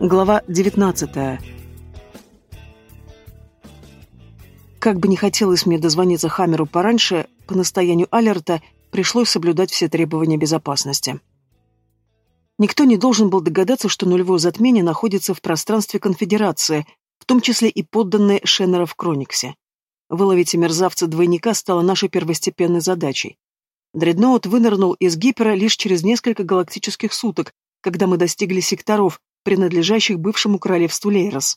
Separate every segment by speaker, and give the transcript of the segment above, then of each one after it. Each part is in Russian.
Speaker 1: Глава 19. Как бы не хотелось мне дозвониться Хамеру пораньше, по настоянию Алерта пришлось соблюдать все требования безопасности. Никто не должен был догадаться, что нулевое затмение находится в пространстве конфедерации, в том числе и подданные Шеннера в Крониксе. Выловить мерзавца-двойника стало нашей первостепенной задачей. Дредноут вынырнул из гипера лишь через несколько галактических суток, когда мы достигли секторов, принадлежащих бывшему королевству Лейрос.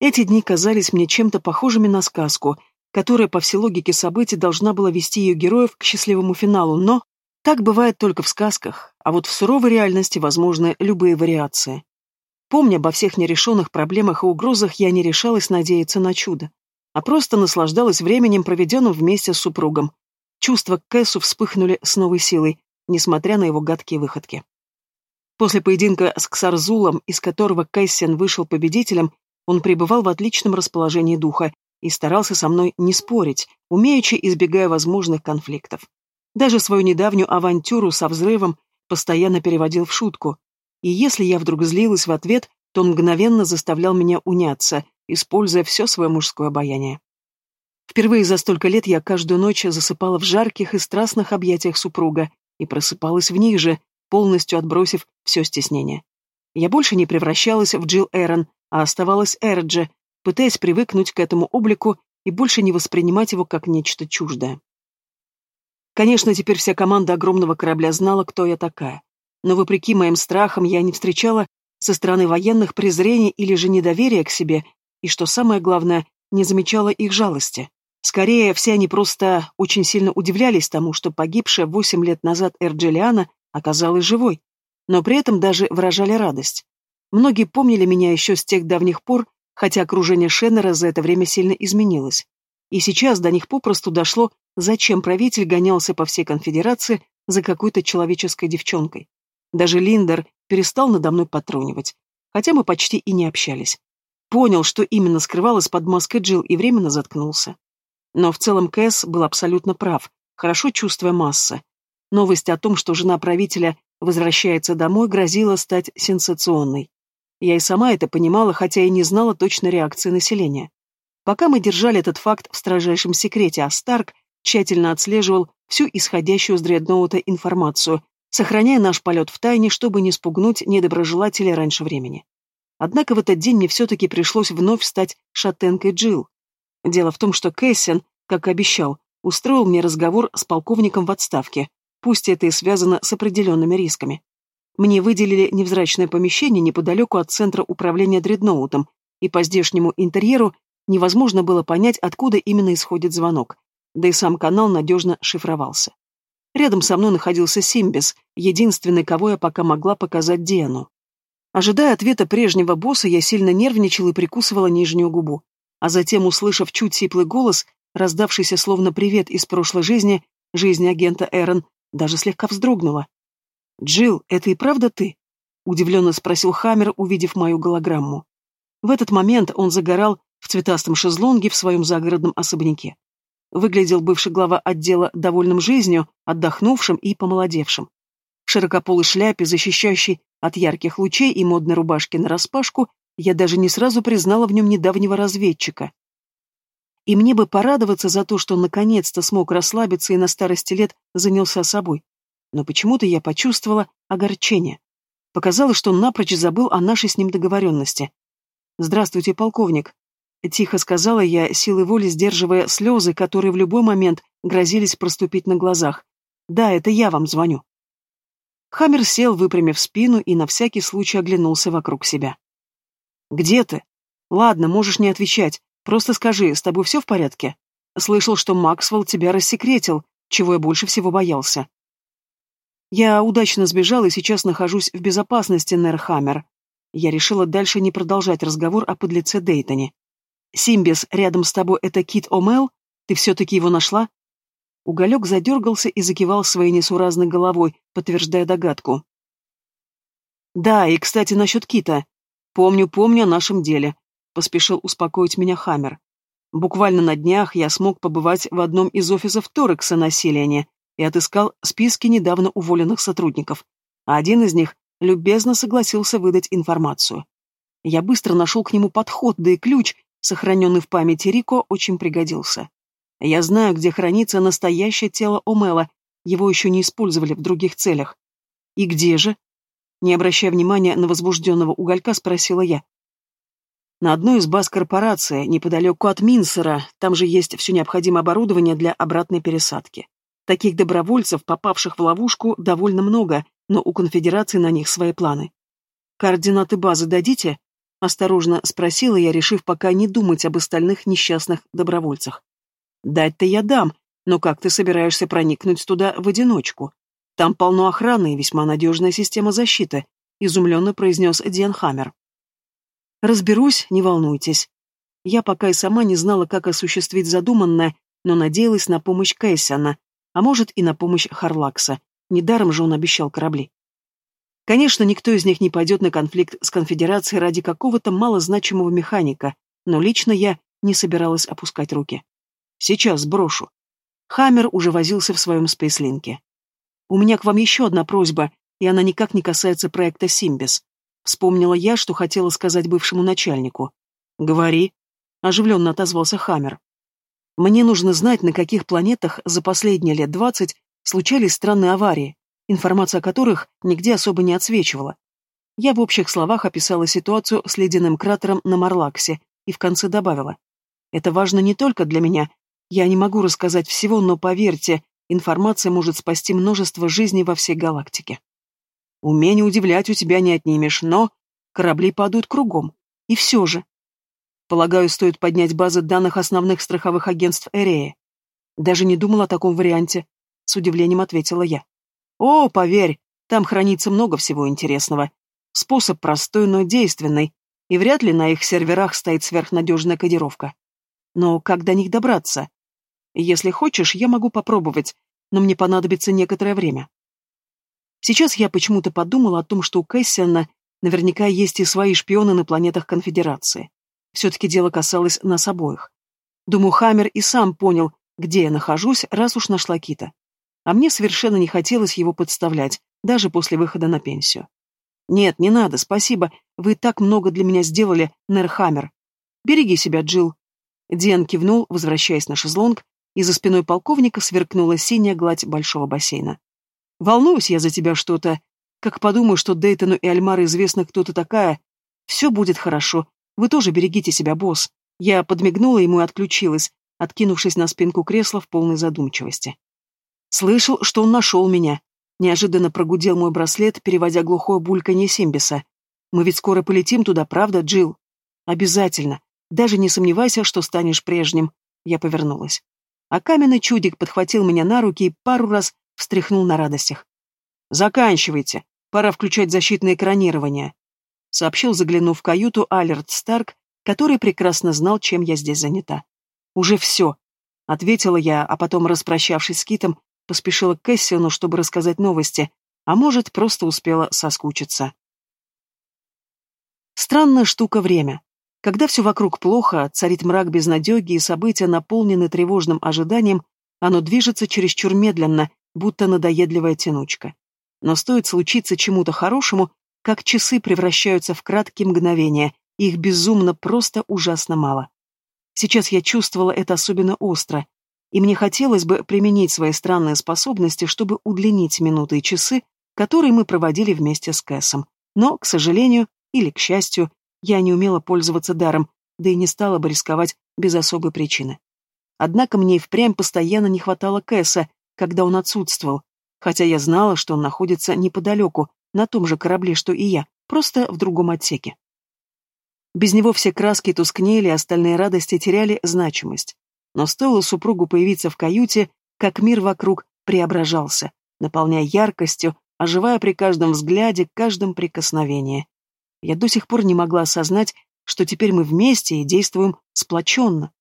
Speaker 1: Эти дни казались мне чем-то похожими на сказку, которая по всей логике событий должна была вести ее героев к счастливому финалу, но так бывает только в сказках, а вот в суровой реальности возможны любые вариации. Помня обо всех нерешенных проблемах и угрозах, я не решалась надеяться на чудо, а просто наслаждалась временем, проведенным вместе с супругом. Чувства к Кэссу вспыхнули с новой силой, несмотря на его гадкие выходки. После поединка с Ксарзулом, из которого Кэссиан вышел победителем, он пребывал в отличном расположении духа и старался со мной не спорить, умеючи избегая возможных конфликтов. Даже свою недавнюю авантюру со взрывом постоянно переводил в шутку. И если я вдруг злилась в ответ, то мгновенно заставлял меня уняться, используя все свое мужское обаяние. Впервые за столько лет я каждую ночь засыпала в жарких и страстных объятиях супруга и просыпалась в них же, полностью отбросив все стеснение. Я больше не превращалась в Джилл Эрон, а оставалась Эрджи, пытаясь привыкнуть к этому облику и больше не воспринимать его как нечто чуждое. Конечно, теперь вся команда огромного корабля знала, кто я такая. Но вопреки моим страхам я не встречала со стороны военных презрения или же недоверия к себе, и, что самое главное, не замечала их жалости. Скорее, все они просто очень сильно удивлялись тому, что погибшая восемь лет назад Эрджелиана оказалась живой, но при этом даже выражали радость. Многие помнили меня еще с тех давних пор, хотя окружение Шеннера за это время сильно изменилось. И сейчас до них попросту дошло, зачем правитель гонялся по всей конфедерации за какой-то человеческой девчонкой. Даже Линдер перестал надо мной потрунивать, хотя мы почти и не общались. Понял, что именно скрывалось под маской Джилл, и временно заткнулся. Но в целом Кэс был абсолютно прав, хорошо чувствуя массы, Новость о том, что жена правителя возвращается домой, грозила стать сенсационной. Я и сама это понимала, хотя и не знала точной реакции населения. Пока мы держали этот факт в строжайшем секрете, а Старк тщательно отслеживал всю исходящую с дредноута информацию, сохраняя наш полет в тайне, чтобы не спугнуть недоброжелателей раньше времени. Однако в этот день мне все-таки пришлось вновь стать шатенкой Джилл. Дело в том, что Кэссин, как и обещал, устроил мне разговор с полковником в отставке, пусть это и связано с определенными рисками. Мне выделили невзрачное помещение неподалеку от центра управления дредноутом, и по здешнему интерьеру невозможно было понять, откуда именно исходит звонок, да и сам канал надежно шифровался. Рядом со мной находился Симбис, единственный, кого я пока могла показать Диану. Ожидая ответа прежнего босса, я сильно нервничала и прикусывала нижнюю губу. А затем, услышав чуть сиплый голос, раздавшийся словно привет из прошлой жизни, жизни агента Эрон, даже слегка вздрогнула. «Джилл, это и правда ты?» — удивленно спросил Хаммер, увидев мою голограмму. В этот момент он загорал в цветастом шезлонге в своем загородном особняке. Выглядел бывший глава отдела довольным жизнью, отдохнувшим и помолодевшим. В широкополой шляпе, защищающей от ярких лучей и модной рубашки нараспашку, я даже не сразу признала в нем недавнего разведчика. И мне бы порадоваться за то, что он наконец-то смог расслабиться и на старости лет занялся собой. Но почему-то я почувствовала огорчение. Показалось, что он напрочь забыл о нашей с ним договоренности. «Здравствуйте, полковник», — тихо сказала я, силой воли сдерживая слезы, которые в любой момент грозились проступить на глазах. «Да, это я вам звоню». Хаммер сел, выпрямив спину, и на всякий случай оглянулся вокруг себя. «Где ты? Ладно, можешь не отвечать. Просто скажи, с тобой все в порядке? Слышал, что Максвелл тебя рассекретил, чего я больше всего боялся. Я удачно сбежал и сейчас нахожусь в безопасности, Нерхаммер. Я решила дальше не продолжать разговор о подлеце Дейтоне. Симбис, рядом с тобой это Кит Омел? Ты все-таки его нашла? Уголек задергался и закивал своей несуразной головой, подтверждая догадку. Да, и, кстати, насчет Кита. Помню, помню о нашем деле поспешил успокоить меня Хаммер. Буквально на днях я смог побывать в одном из офисов Торекса населения и отыскал списки недавно уволенных сотрудников, а один из них любезно согласился выдать информацию. Я быстро нашел к нему подход, да и ключ, сохраненный в памяти Рико, очень пригодился. Я знаю, где хранится настоящее тело Омела, его еще не использовали в других целях. И где же? Не обращая внимания на возбужденного уголька, спросила я. На одной из баз корпорации, неподалеку от Минсера, там же есть все необходимое оборудование для обратной пересадки. Таких добровольцев, попавших в ловушку, довольно много, но у конфедерации на них свои планы. «Координаты базы дадите?» — осторожно спросила я, решив пока не думать об остальных несчастных добровольцах. «Дать-то я дам, но как ты собираешься проникнуть туда в одиночку? Там полно охраны и весьма надежная система защиты», — изумленно произнес Диан Хаммер. Разберусь, не волнуйтесь. Я пока и сама не знала, как осуществить задуманное, но надеялась на помощь Кэссиана, а может и на помощь Харлакса. Недаром же он обещал корабли. Конечно, никто из них не пойдет на конфликт с конфедерацией ради какого-то малозначимого механика, но лично я не собиралась опускать руки. Сейчас брошу. Хаммер уже возился в своем спейслинке. У меня к вам еще одна просьба, и она никак не касается проекта «Симбис». Вспомнила я, что хотела сказать бывшему начальнику. «Говори», — оживленно отозвался Хаммер. «Мне нужно знать, на каких планетах за последние лет двадцать случались странные аварии, информация о которых нигде особо не отсвечивала. Я в общих словах описала ситуацию с ледяным кратером на Марлаксе и в конце добавила. Это важно не только для меня. Я не могу рассказать всего, но поверьте, информация может спасти множество жизней во всей галактике. Умение удивлять у тебя не отнимешь, но корабли падают кругом. И все же. Полагаю, стоит поднять базы данных основных страховых агентств Эреи. Даже не думал о таком варианте. С удивлением ответила я. О, поверь, там хранится много всего интересного. Способ простой, но действенный, и вряд ли на их серверах стоит сверхнадежная кодировка. Но как до них добраться? Если хочешь, я могу попробовать, но мне понадобится некоторое время. Сейчас я почему-то подумала о том, что у Кэссиана наверняка есть и свои шпионы на планетах Конфедерации. Все-таки дело касалось нас обоих. Думаю, Хаммер и сам понял, где я нахожусь, раз уж нашла Кита. А мне совершенно не хотелось его подставлять, даже после выхода на пенсию. «Нет, не надо, спасибо. Вы так много для меня сделали, Нерхаммер. Береги себя, Джилл». Диан кивнул, возвращаясь на шезлонг, и за спиной полковника сверкнула синяя гладь большого бассейна. Волнуюсь я за тебя что-то. Как подумаю, что Дейтону и Альмаре известно, кто ты такая. Все будет хорошо. Вы тоже берегите себя, босс. Я подмигнула ему и отключилась, откинувшись на спинку кресла в полной задумчивости. Слышал, что он нашел меня. Неожиданно прогудел мой браслет, переводя глухое бульканье Симбиса. Мы ведь скоро полетим туда, правда, Джил? Обязательно. Даже не сомневайся, что станешь прежним. Я повернулась. А каменный чудик подхватил меня на руки и пару раз встряхнул на радостях. «Заканчивайте, пора включать защитное экранирование», сообщил, заглянув в каюту Алерт Старк, который прекрасно знал, чем я здесь занята. «Уже все», — ответила я, а потом, распрощавшись с Китом, поспешила к Кэссиону, чтобы рассказать новости, а может, просто успела соскучиться. Странная штука время. Когда все вокруг плохо, царит мрак безнадеги и события наполнены тревожным ожиданием, оно движется чересчур медленно, будто надоедливая тянучка. Но стоит случиться чему-то хорошему, как часы превращаются в краткие мгновения, их безумно просто ужасно мало. Сейчас я чувствовала это особенно остро, и мне хотелось бы применить свои странные способности, чтобы удлинить минуты и часы, которые мы проводили вместе с Кэссом. Но, к сожалению, или к счастью, я не умела пользоваться даром, да и не стала бы рисковать без особой причины. Однако мне и впрямь постоянно не хватало Кэса, когда он отсутствовал, хотя я знала, что он находится неподалеку, на том же корабле, что и я, просто в другом отсеке. Без него все краски тускнели, остальные радости теряли значимость. Но стоило супругу появиться в каюте, как мир вокруг преображался, наполняя яркостью, оживая при каждом взгляде, каждом прикосновении. Я до сих пор не могла осознать, что теперь мы вместе и действуем сплоченно.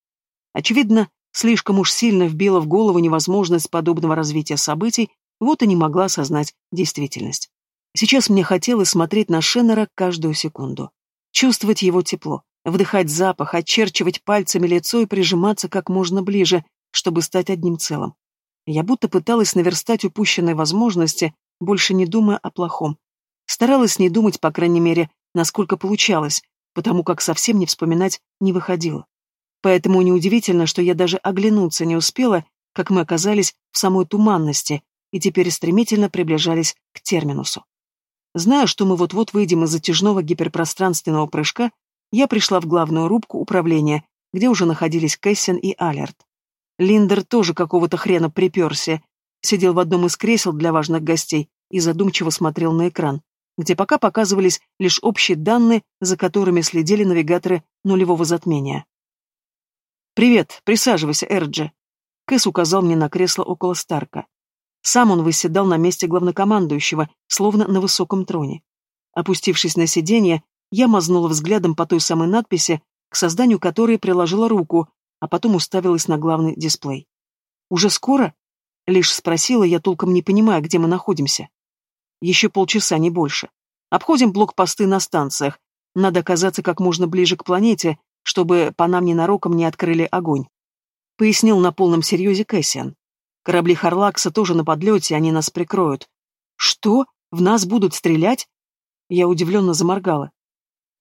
Speaker 1: Очевидно, Слишком уж сильно вбила в голову невозможность подобного развития событий, вот и не могла осознать действительность. Сейчас мне хотелось смотреть на Шеннера каждую секунду. Чувствовать его тепло, вдыхать запах, очерчивать пальцами лицо и прижиматься как можно ближе, чтобы стать одним целым. Я будто пыталась наверстать упущенные возможности, больше не думая о плохом. Старалась не думать, по крайней мере, насколько получалось, потому как совсем не вспоминать не выходило. Поэтому неудивительно, что я даже оглянуться не успела, как мы оказались в самой туманности и теперь стремительно приближались к терминусу. Зная, что мы вот-вот выйдем из затяжного гиперпространственного прыжка, я пришла в главную рубку управления, где уже находились Кэссин и Алерт. Линдер тоже какого-то хрена приперся, сидел в одном из кресел для важных гостей и задумчиво смотрел на экран, где пока показывались лишь общие данные, за которыми следили навигаторы нулевого затмения. «Привет, присаживайся, Эрджи», — Кэс указал мне на кресло около Старка. Сам он выседал на месте главнокомандующего, словно на высоком троне. Опустившись на сиденье, я мазнула взглядом по той самой надписи, к созданию которой приложила руку, а потом уставилась на главный дисплей. «Уже скоро?» — лишь спросила я, толком не понимая, где мы находимся. «Еще полчаса, не больше. Обходим блокпосты на станциях. Надо оказаться как можно ближе к планете, чтобы по нам ненароком не открыли огонь», — пояснил на полном серьезе Кэссиан. «Корабли Харлакса тоже на подлете, они нас прикроют». «Что? В нас будут стрелять?» Я удивленно заморгала.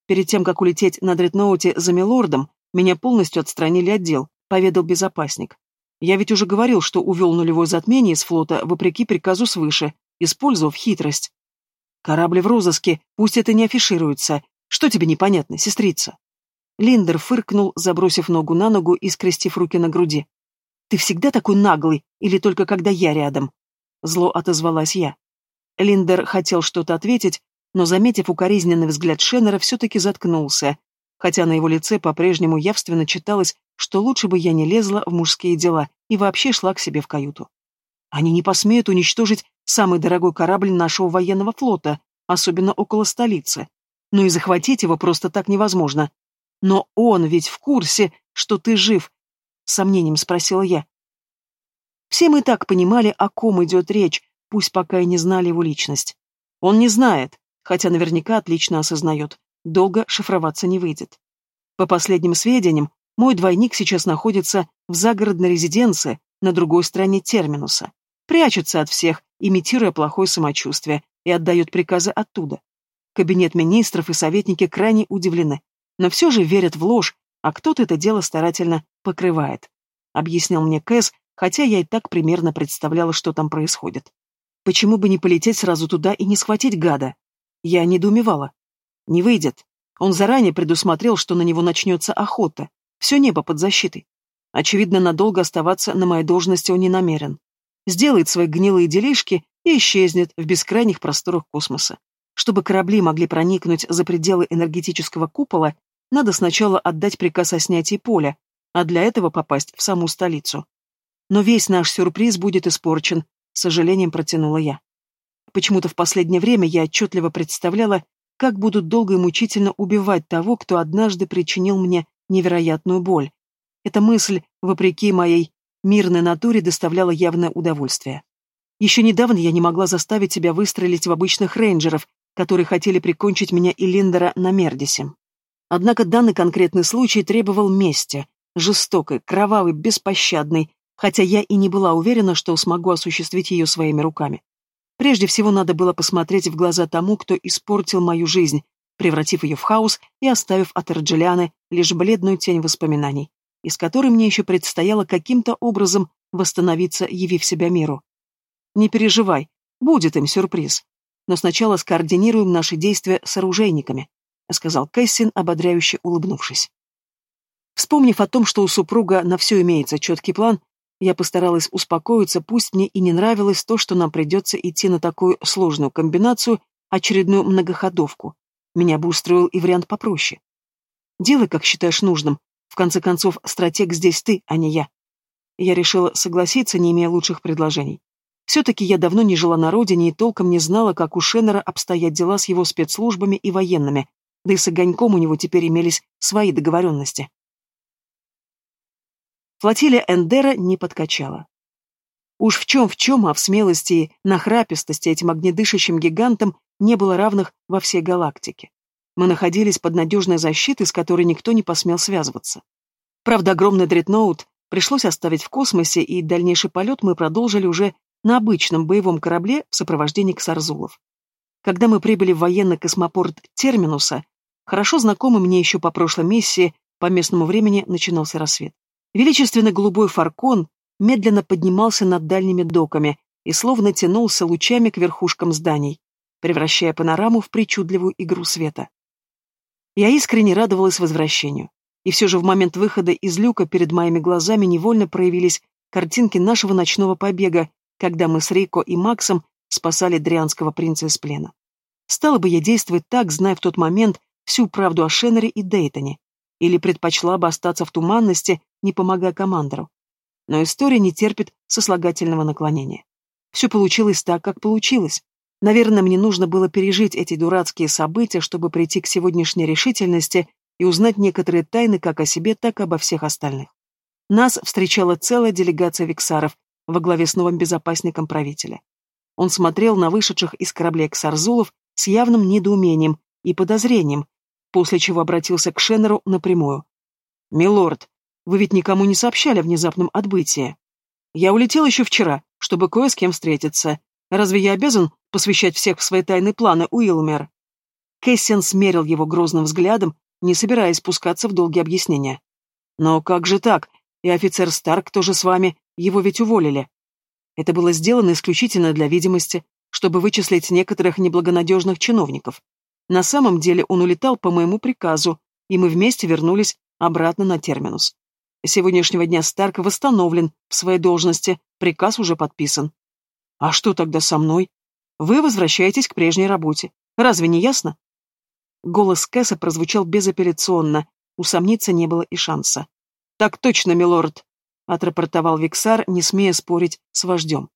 Speaker 1: Перед тем, как улететь на дредноуте за Милордом, меня полностью отстранили от дел, поведал безопасник. Я ведь уже говорил, что увел нулевое затмение из флота вопреки приказу свыше, использовав хитрость. Корабли в розыске, пусть это не афишируется. Что тебе непонятно, сестрица? Линдер фыркнул, забросив ногу на ногу и скрестив руки на груди. «Ты всегда такой наглый, или только когда я рядом?» Зло отозвалась я. Линдер хотел что-то ответить, но, заметив укоризненный взгляд Шеннера, все-таки заткнулся, хотя на его лице по-прежнему явственно читалось, что лучше бы я не лезла в мужские дела и вообще шла к себе в каюту. Они не посмеют уничтожить самый дорогой корабль нашего военного флота, особенно около столицы. Ну и захватить его просто так невозможно. Но он ведь в курсе, что ты жив, — с сомнением спросила я. Все мы так понимали, о ком идет речь, пусть пока и не знали его личность. Он не знает, хотя наверняка отлично осознает, долго шифроваться не выйдет. По последним сведениям, мой двойник сейчас находится в загородной резиденции на другой стороне терминуса, прячется от всех, имитируя плохое самочувствие, и отдает приказы оттуда. Кабинет министров и советники крайне удивлены, но все же верят в ложь, а кто-то это дело старательно покрывает. Объяснил мне Кэс, хотя я и так примерно представляла, что там происходит. Почему бы не полететь сразу туда и не схватить гада? Я недоумевала. Не выйдет. Он заранее предусмотрел, что на него начнется охота. Все небо под защитой. Очевидно, надолго оставаться на моей должности он не намерен. Сделает свои гнилые делишки и исчезнет в бескрайних просторах космоса. Чтобы корабли могли проникнуть за пределы энергетического купола, надо сначала отдать приказ о снятии поля, а для этого попасть в саму столицу. Но весь наш сюрприз будет испорчен, с сожалением протянула я. Почему-то в последнее время я отчетливо представляла, как будут долго и мучительно убивать того, кто однажды причинил мне невероятную боль. Эта мысль, вопреки моей мирной натуре, доставляла явное удовольствие. Еще недавно я не могла заставить себя выстрелить в обычных рейнджеров, которые хотели прикончить меня и Линдера на Мердисе. Однако данный конкретный случай требовал мести, жестокой, кровавой, беспощадной, хотя я и не была уверена, что смогу осуществить ее своими руками. Прежде всего надо было посмотреть в глаза тому, кто испортил мою жизнь, превратив ее в хаос и оставив от Эрджелианы лишь бледную тень воспоминаний, из которой мне еще предстояло каким-то образом восстановиться, явив себя миру. Не переживай, будет им сюрприз. Но сначала скоординируем наши действия с оружейниками, сказал Кэссин, ободряюще улыбнувшись. Вспомнив о том, что у супруга на все имеется четкий план, я постаралась успокоиться, пусть мне и не нравилось то, что нам придется идти на такую сложную комбинацию, очередную многоходовку. Меня бы устроил и вариант попроще. Делай, как считаешь нужным. В конце концов, стратег здесь ты, а не я. Я решила согласиться, не имея лучших предложений. Все-таки я давно не жила на родине и толком не знала, как у Шеннера обстоят дела с его спецслужбами и военными, да и с Огоньком у него теперь имелись свои договоренности. Флотилия Эндера не подкачала. Уж в чем в чем, а в смелости и нахрапистости этим огнедышащим гигантам не было равных во всей галактике. Мы находились под надежной защитой, с которой никто не посмел связываться. Правда, огромный дредноут пришлось оставить в космосе, и дальнейший полет мы продолжили уже на обычном боевом корабле в сопровождении ксарзулов. Когда мы прибыли в военный космопорт Терминуса, Хорошо знакомый мне еще по прошлой миссии, по местному времени начинался рассвет. Величественно голубой фаркон медленно поднимался над дальними доками и словно тянулся лучами к верхушкам зданий, превращая панораму в причудливую игру света. Я искренне радовалась возвращению. И все же в момент выхода из люка перед моими глазами невольно проявились картинки нашего ночного побега, когда мы с Рико и Максом спасали дрианского принца из плена. Стала бы я действовать так, зная в тот момент всю правду о Шеннере и Дейтоне, или предпочла бы остаться в туманности, не помогая командору. Но история не терпит сослагательного наклонения. Все получилось так, как получилось. Наверное, мне нужно было пережить эти дурацкие события, чтобы прийти к сегодняшней решительности и узнать некоторые тайны как о себе, так и обо всех остальных. Нас встречала целая делегация виксаров во главе с новым безопасником правителя. Он смотрел на вышедших из корабля ксарзулов с явным недоумением и подозрением, после чего обратился к Шеннеру напрямую. «Милорд, вы ведь никому не сообщали о внезапном отбытии. Я улетел еще вчера, чтобы кое с кем встретиться. Разве я обязан посвящать всех в свои тайные планы, Уилмер?» Кэссиан смерил его грозным взглядом, не собираясь спускаться в долгие объяснения. «Но как же так? И офицер Старк тоже с вами, его ведь уволили». Это было сделано исключительно для видимости, чтобы вычислить некоторых неблагонадежных чиновников. На самом деле он улетал по моему приказу, и мы вместе вернулись обратно на терминус. С сегодняшнего дня Старк восстановлен в своей должности, приказ уже подписан. А что тогда со мной? Вы возвращаетесь к прежней работе. Разве не ясно? Голос Кэса прозвучал безапелляционно, усомниться не было и шанса. «Так точно, милорд», — отрапортовал Виксар, не смея спорить с вождем.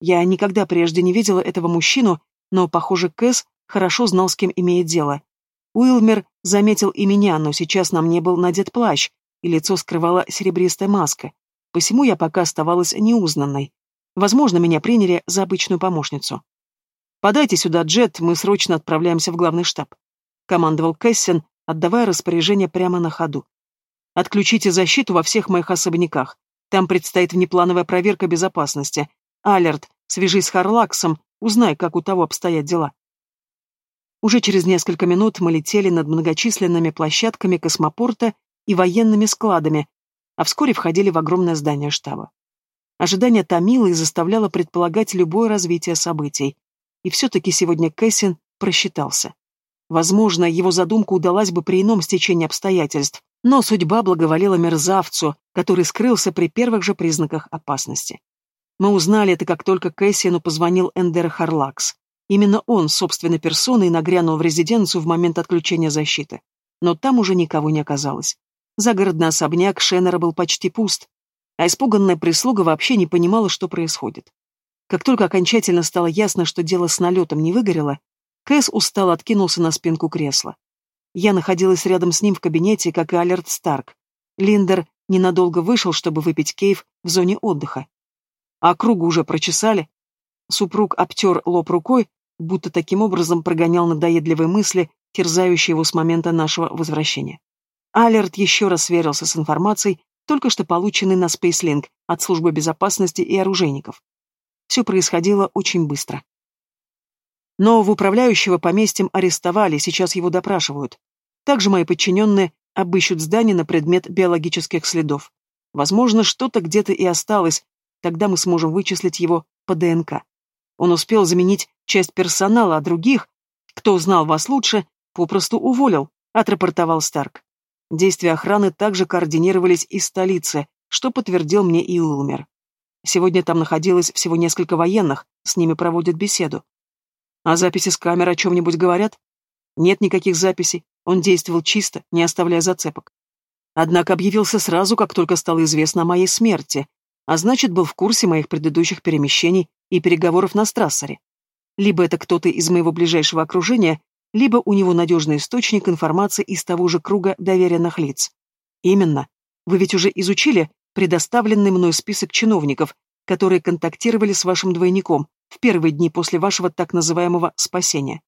Speaker 1: Я никогда прежде не видела этого мужчину, но, похоже, Кэс хорошо знал, с кем имеет дело. Уилмер заметил и меня, но сейчас на мне был надет плащ, и лицо скрывала серебристая маска. Посему я пока оставалась неузнанной. Возможно, меня приняли за обычную помощницу. «Подайте сюда джет, мы срочно отправляемся в главный штаб», — командовал Кэссин, отдавая распоряжение прямо на ходу. «Отключите защиту во всех моих особняках. Там предстоит внеплановая проверка безопасности, Алерт, свяжись с Харлаксом, узнай, как у того обстоят дела. Уже через несколько минут мы летели над многочисленными площадками космопорта и военными складами, а вскоре входили в огромное здание штаба. Ожидание томило и заставляло предполагать любое развитие событий. И все-таки сегодня Кэссин просчитался. Возможно, его задумка удалась бы при ином стечении обстоятельств, но судьба благоволила мерзавцу, который скрылся при первых же признаках опасности. Мы узнали это, как только Кэссиану позвонил Эндер Харлакс. Именно он, собственной персоной, нагрянул в резиденцию в момент отключения защиты. Но там уже никого не оказалось. Загородный особняк Шеннера был почти пуст, а испуганная прислуга вообще не понимала, что происходит. Как только окончательно стало ясно, что дело с налетом не выгорело, Кэс устало откинулся на спинку кресла. Я находилась рядом с ним в кабинете, как и Алерт Старк. Линдер ненадолго вышел, чтобы выпить кейф в зоне отдыха. А кругу уже прочесали. Супруг обтер лоб рукой, будто таким образом прогонял надоедливые мысли, терзающие его с момента нашего возвращения. Алерт еще раз сверился с информацией, только что полученной на Спейслинг от службы безопасности и оружейников. Все происходило очень быстро. Нового управляющего поместьем арестовали, сейчас его допрашивают. Также мои подчиненные обыщут здание на предмет биологических следов. Возможно, что-то где-то и осталось, Тогда мы сможем вычислить его по ДНК. Он успел заменить часть персонала, а других, кто знал вас лучше, попросту уволил, отрапортовал Старк. Действия охраны также координировались из столицы, что подтвердил мне и Улмер. Сегодня там находилось всего несколько военных, с ними проводят беседу. А записи с камер о чем-нибудь говорят? Нет никаких записей, он действовал чисто, не оставляя зацепок. Однако объявился сразу, как только стало известно о моей смерти, а значит, был в курсе моих предыдущих перемещений и переговоров на Страссере. Либо это кто-то из моего ближайшего окружения, либо у него надежный источник информации из того же круга доверенных лиц. Именно. Вы ведь уже изучили предоставленный мной список чиновников, которые контактировали с вашим двойником в первые дни после вашего так называемого спасения.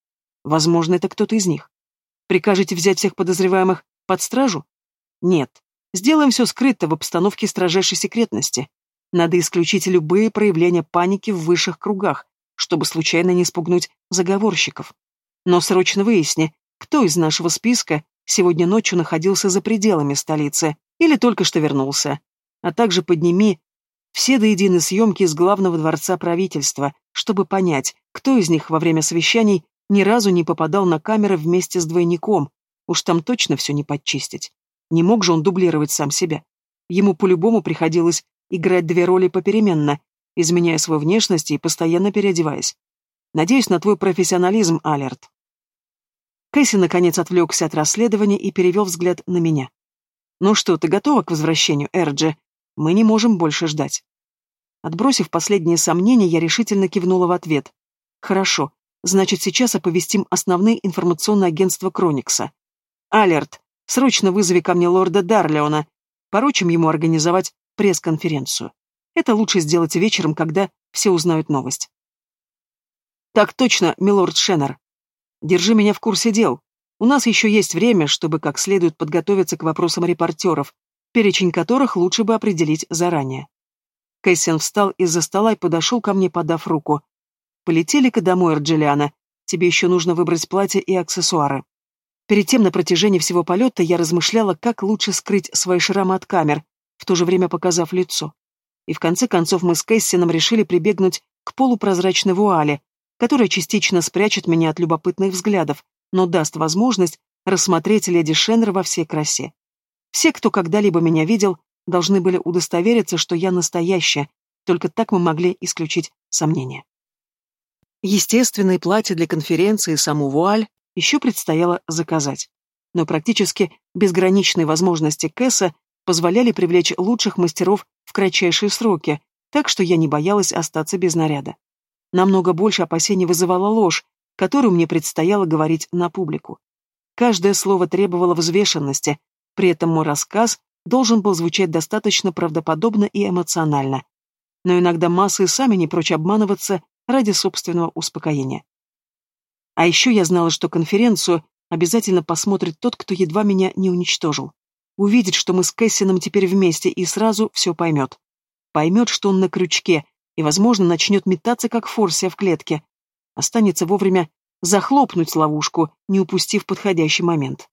Speaker 1: Возможно, это кто-то из них. Прикажете взять всех подозреваемых под стражу? Нет. Сделаем все скрыто в обстановке строжайшей секретности. Надо исключить любые проявления паники в высших кругах, чтобы случайно не спугнуть заговорщиков. Но срочно выясни, кто из нашего списка сегодня ночью находился за пределами столицы или только что вернулся. А также подними все до единой съемки из главного дворца правительства, чтобы понять, кто из них во время совещаний ни разу не попадал на камеры вместе с двойником. Уж там точно все не подчистить. Не мог же он дублировать сам себя. Ему по-любому приходилось играть две роли попеременно, изменяя свою внешность и постоянно переодеваясь. Надеюсь на твой профессионализм, Алерт. Кэсси наконец отвлекся от расследования и перевел взгляд на меня. «Ну что, ты готова к возвращению, Эрджи? Мы не можем больше ждать». Отбросив последние сомнения, я решительно кивнула в ответ. «Хорошо. Значит, сейчас оповестим основные информационные агентства Кроникса. Алерт, срочно вызови ко мне лорда Дарлеона. Поручим ему организовать пресс-конференцию. Это лучше сделать вечером, когда все узнают новость». «Так точно, милорд Шеннер», Держи меня в курсе дел. У нас еще есть время, чтобы как следует подготовиться к вопросам репортеров, перечень которых лучше бы определить заранее. Кэссиан встал из-за стола и подошел ко мне, подав руку. «Полетели-ка домой, Эрджелиана. Тебе еще нужно выбрать платье и аксессуары». Перед тем на протяжении всего полета я размышляла, как лучше скрыть свои шрамы от камер, в то же время показав лицо. И в конце концов мы с Кэссианом решили прибегнуть к полупрозрачной вуале, которая частично спрячет меня от любопытных взглядов, но даст возможность рассмотреть леди Шеннер во всей красе. Все, кто когда-либо меня видел, должны были удостовериться, что я настоящая, только так мы могли исключить сомнения. Естественное платье для конференции и саму вуаль еще предстояло заказать. Но практически безграничные возможности Кэса позволяли привлечь лучших мастеров в кратчайшие сроки, так что я не боялась остаться без наряда. Намного больше опасений вызывала ложь, которую мне предстояло говорить на публику. Каждое слово требовало взвешенности, при этом мой рассказ должен был звучать достаточно правдоподобно и эмоционально. Но иногда массы сами не прочь обманываться ради собственного успокоения. А еще я знала, что конференцию обязательно посмотрит тот, кто едва меня не уничтожил. Увидит, что мы с Кэссином теперь вместе, и сразу все поймет. Поймет, что он на крючке, и, возможно, начнет метаться, как форсия в клетке. Останется вовремя захлопнуть ловушку, не упустив подходящий момент.